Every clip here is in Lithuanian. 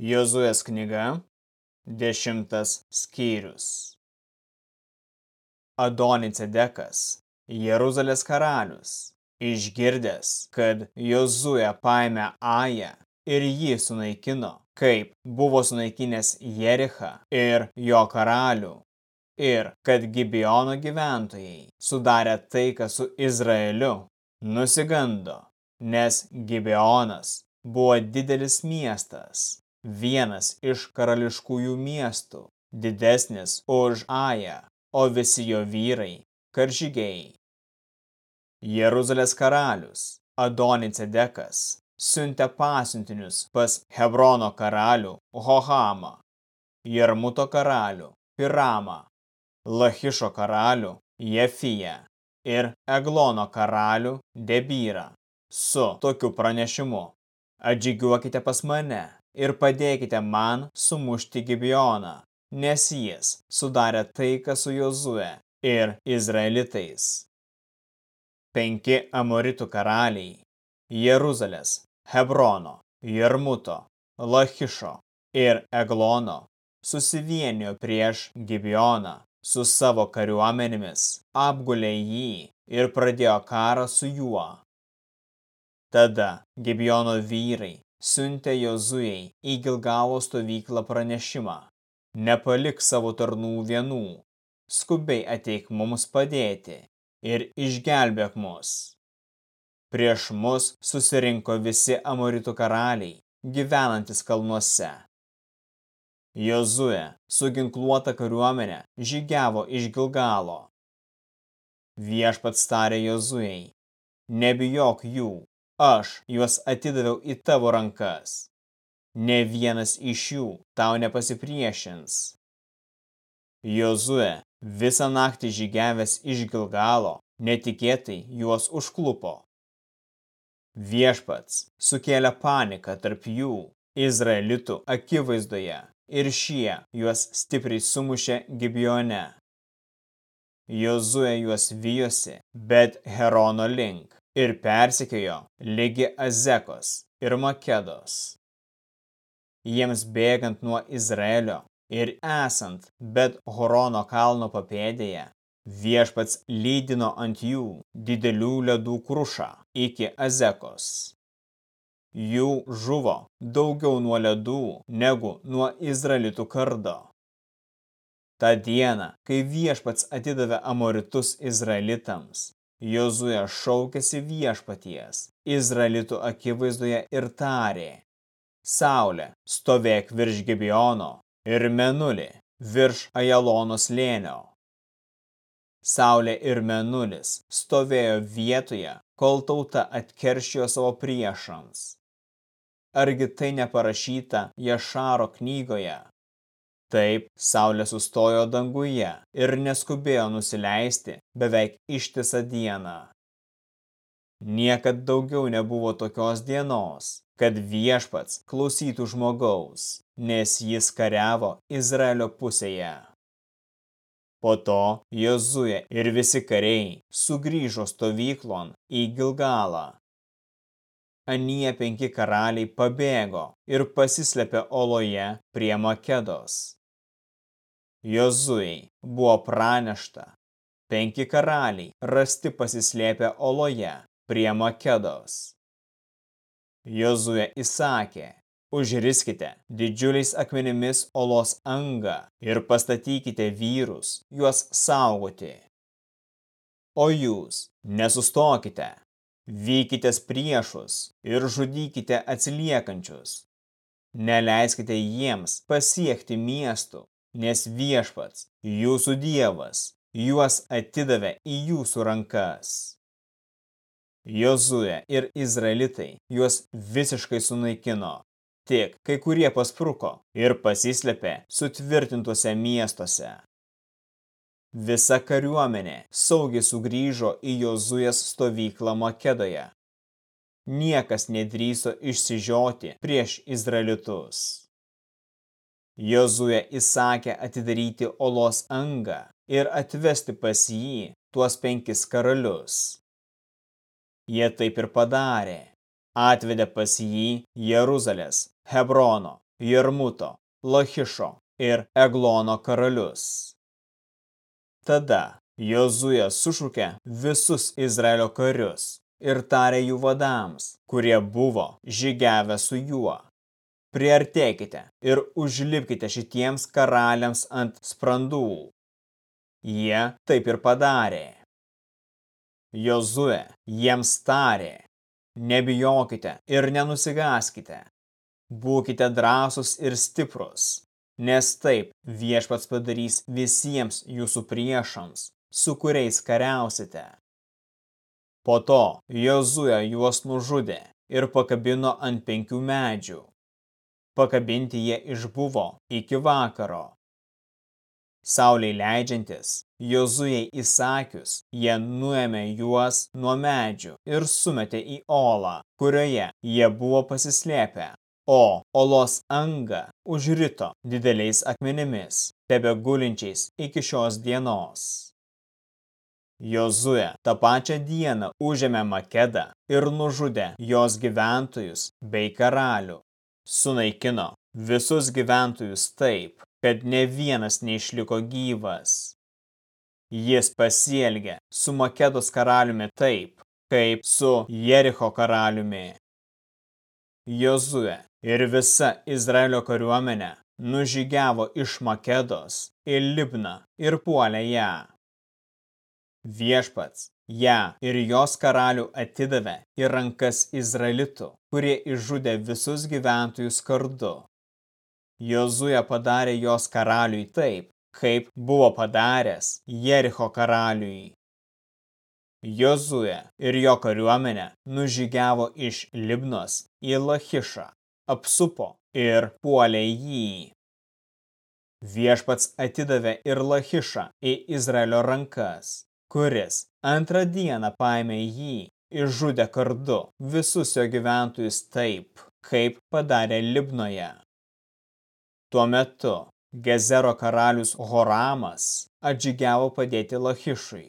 Jozuės knyga, dešimtas skyrius. Adonicedekas, Jeruzalės karalius, išgirdęs, kad Jozuė paėmė Ają ir jį sunaikino, kaip buvo sunaikinęs Jerichą ir jo karalių, ir kad Gibiono gyventojai sudarė taiką su Izraeliu, nusigando, nes Gibionas buvo didelis miestas, vienas iš karališkųjų miestų, didesnis už Ają, o visi jo vyrai – karžygiai. Jeruzalės karalius Adonicedekas siuntė pasiuntinius pas Hebrono karalių Hohamą, Jermuto karalių Piramą, Lachišo karalių Jefiją ir Eglono karalių Debyrą su tokiu pranešimu. Atžygiuokite pas mane ir padėkite man sumušti Gibioną, nes jis sudarė taiką su Jozue ir Izraelitais. Penki Amoritų karaliai – Jeruzalės, Hebrono, Jermuto, Lachišo ir Eglono – susivienijo prieš Gibioną su savo kariuomenėmis, apgulė jį ir pradėjo karą su juo. Tada Gibiono vyrai siuntė Jozujai į Gilgalo stovyklą pranešimą. Nepalik savo tarnų vienų, skubiai ateik mums padėti ir išgelbėk mus. Prieš mus susirinko visi Amoritų karaliai, gyvenantis kalnuose. Jozue su ginkluota kariuomenė žygiavo iš Gilgalo. Viešpats tarė Jozuei, nebijok jų, aš juos atidaviau į tavo rankas. Ne vienas iš jų tau nepasipriešins. Jozue visą naktį žygiavęs iš Gilgalo netikėtai juos užklupo. Viešpats sukėlė paniką tarp jų Izraelitų akivaizdoje ir šie juos stipriai sumušė Gibione. Jozue juos vyjosi, bet Herono link ir persekiojo ligi Azekos ir Makedos. Jiems bėgant nuo Izraelio ir esant bet Horono kalno papėdėje, viešpats lydino ant jų didelių ledų krušą iki Azekos. Jų žuvo daugiau nuo ledų negu nuo Izraelitų kardo. Ta diena, kai viešpats atidavė amoritus Izraelitams, Jozuė šaukėsi viešpaties, Izraelitų akivaizdoje ir tarė, Saulė, stovėk virš Gibiono ir Menulį virš Ajalono slėnio. Saulė ir Menulis stovėjo vietoje, kol tauta atkeršijo savo priešams. Argi tai neparašyta Jašaro knygoje? Taip, saulė sustojo danguje ir neskubėjo nusileisti beveik ištisą dieną. Niekad daugiau nebuvo tokios dienos, kad viešpats klausytų žmogaus, nes jis kariavo Izraelio pusėje. Po to Jozuje ir visi kariai sugrįžo stovyklon į Gilgalą. Anie penki karaliai pabėgo ir pasislėpė oloje prie Makedos. Jozui buvo pranešta, penki karaliai rasti pasislėpę oloje prie Makedos. Jozue įsakė, užriskite didžiuliais akmenimis olos angą ir pastatykite vyrus juos saugoti. O jūs nesustokite, vykitės priešus ir žudykite atsiliekančius. Neleiskite jiems pasiekti miestų nes viešpats, jūsų dievas, juos atidavė į jūsų rankas. Jozue ir Izraelitai juos visiškai sunaikino, tik kai kurie paspruko ir pasislėpė sutvirtintuose miestuose. Visa kariuomenė saugiai sugrįžo į Jozuės stovyklą Makedoje. Niekas nedryso išsižioti prieš Izraelitus. Jozue įsakė atidaryti olos angą ir atvesti pas jį tuos penkis karalius. Jie taip ir padarė. Atvedė pas jį Jeruzalės, Hebrono, Jermuto, Lachišo ir Eglono karalius. Tada Jozuė sušūkė visus Izraelio karius ir tarė jų vadams, kurie buvo žygiavę su juo. Priartėkite ir užlipkite šitiems karaliams ant sprandų. Jie taip ir padarė. Jozuė jiems tarė, nebijokite ir nenusigaskite, būkite drąsus ir stiprus, nes taip viešpats padarys visiems jūsų priešams, su kuriais kariausite. Po to Jozuė juos nužudė ir pakabino ant penkių medžių. Pakabinti jie išbuvo iki vakaro. Sauliai leidžiantis, Jozuėjai įsakius, jie nuėmė juos nuo medžių ir sumetė į olą, kurioje jie buvo pasislėpę, o olos anga užrito dideliais akmenimis, tebe gulinčiais iki šios dienos. Jozuė tą pačią dieną užėmė Makedą ir nužudė jos gyventojus bei karalių. Sunaikino visus gyventojus taip, kad ne vienas neišliko gyvas. Jis pasielgė su Makedos karaliumi taip, kaip su Jericho karaliumi. Jozuė ir visa Izraelio kariuomenė nužygiavo iš Makedos į Libną ir puolė ją. Viešpats ją ir jos karalių atidavė į rankas Izraelitų, kurie išžudė visus gyventojus kardu. Jozuė padarė jos karaliui taip, kaip buvo padaręs Jericho karaliui. Jozuė ir jo kariuomenė nužygiavo iš Libnos į Lachišą, apsupo ir puolė jį. Viešpats atidavė ir Lachišą į Izraelio rankas kuris antrą dieną paėmė jį ir žudė kardu visus jo gyventojus taip, kaip padarė Libnoje. Tuo metu Gezero karalius Horamas atžygiavo padėti Lachišui.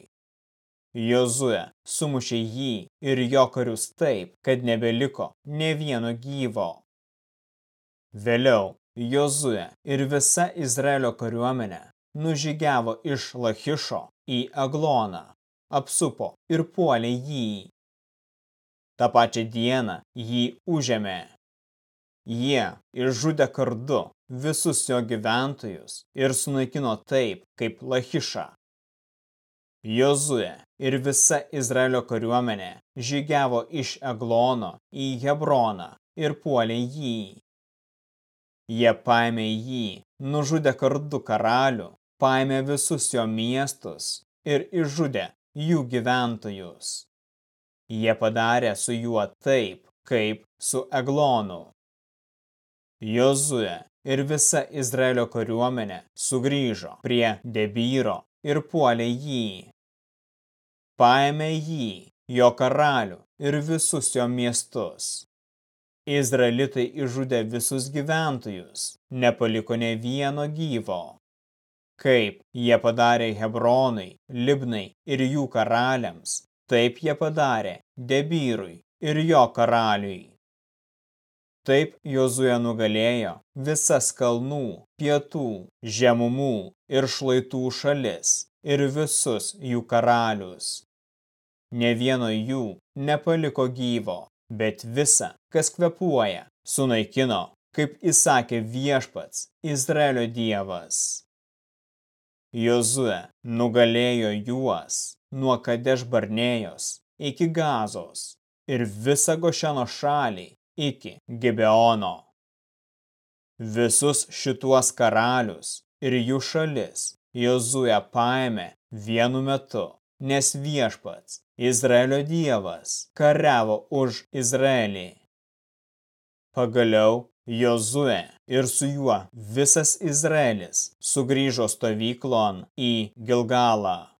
Jozue sumušė jį ir jo karius taip, kad nebeliko ne vieno gyvo. Vėliau Jozue ir visa Izraelio kariuomenė nužygiavo iš Lachišo į Agloną, apsupo ir puolė jį. Ta pačią dieną jį užėmė. Jie išžudė kardu visus jo gyventojus ir sunaikino taip, kaip Lachišą. Jozuė ir visa Izraelio kariuomenė žygiavo iš Eglono į Hebroną ir puolė jį. Jie paėmė jį, nužudė kardu karalių paėmė visus jo miestus ir išžudė jų gyventojus. Jie padarė su juo taip, kaip su Eglonu. Jozue ir visa Izraelio kariuomenė sugrįžo prie Debyro ir puolė jį. Paėmė jį, jo karalių ir visus jo miestus. Izraelitai išžudė visus gyventojus, nepaliko ne vieno gyvo kaip jie padarė Hebronai, Libnai ir jų karaliams, taip jie padarė Debyrui ir jo karaliui. Taip Jozuė nugalėjo visas kalnų, pietų, žemumų ir šlaitų šalis ir visus jų karalius. Ne vieno jų nepaliko gyvo, bet visa, kas kvepuoja, sunaikino, kaip įsakė viešpats, Izraelio dievas. Jozue nugalėjo juos nuo Kadeš Barnėjos iki Gazos ir visą Gošeno šalį iki Gibeono. Visus šituos karalius ir jų šalis Jozue paėmė vienu metu, nes viešpats, Izraelio dievas, kariavo už Izraelį. Pagaliau Jozue ir su juo visas Izraelis sugrįžo stovyklon į Gilgalą.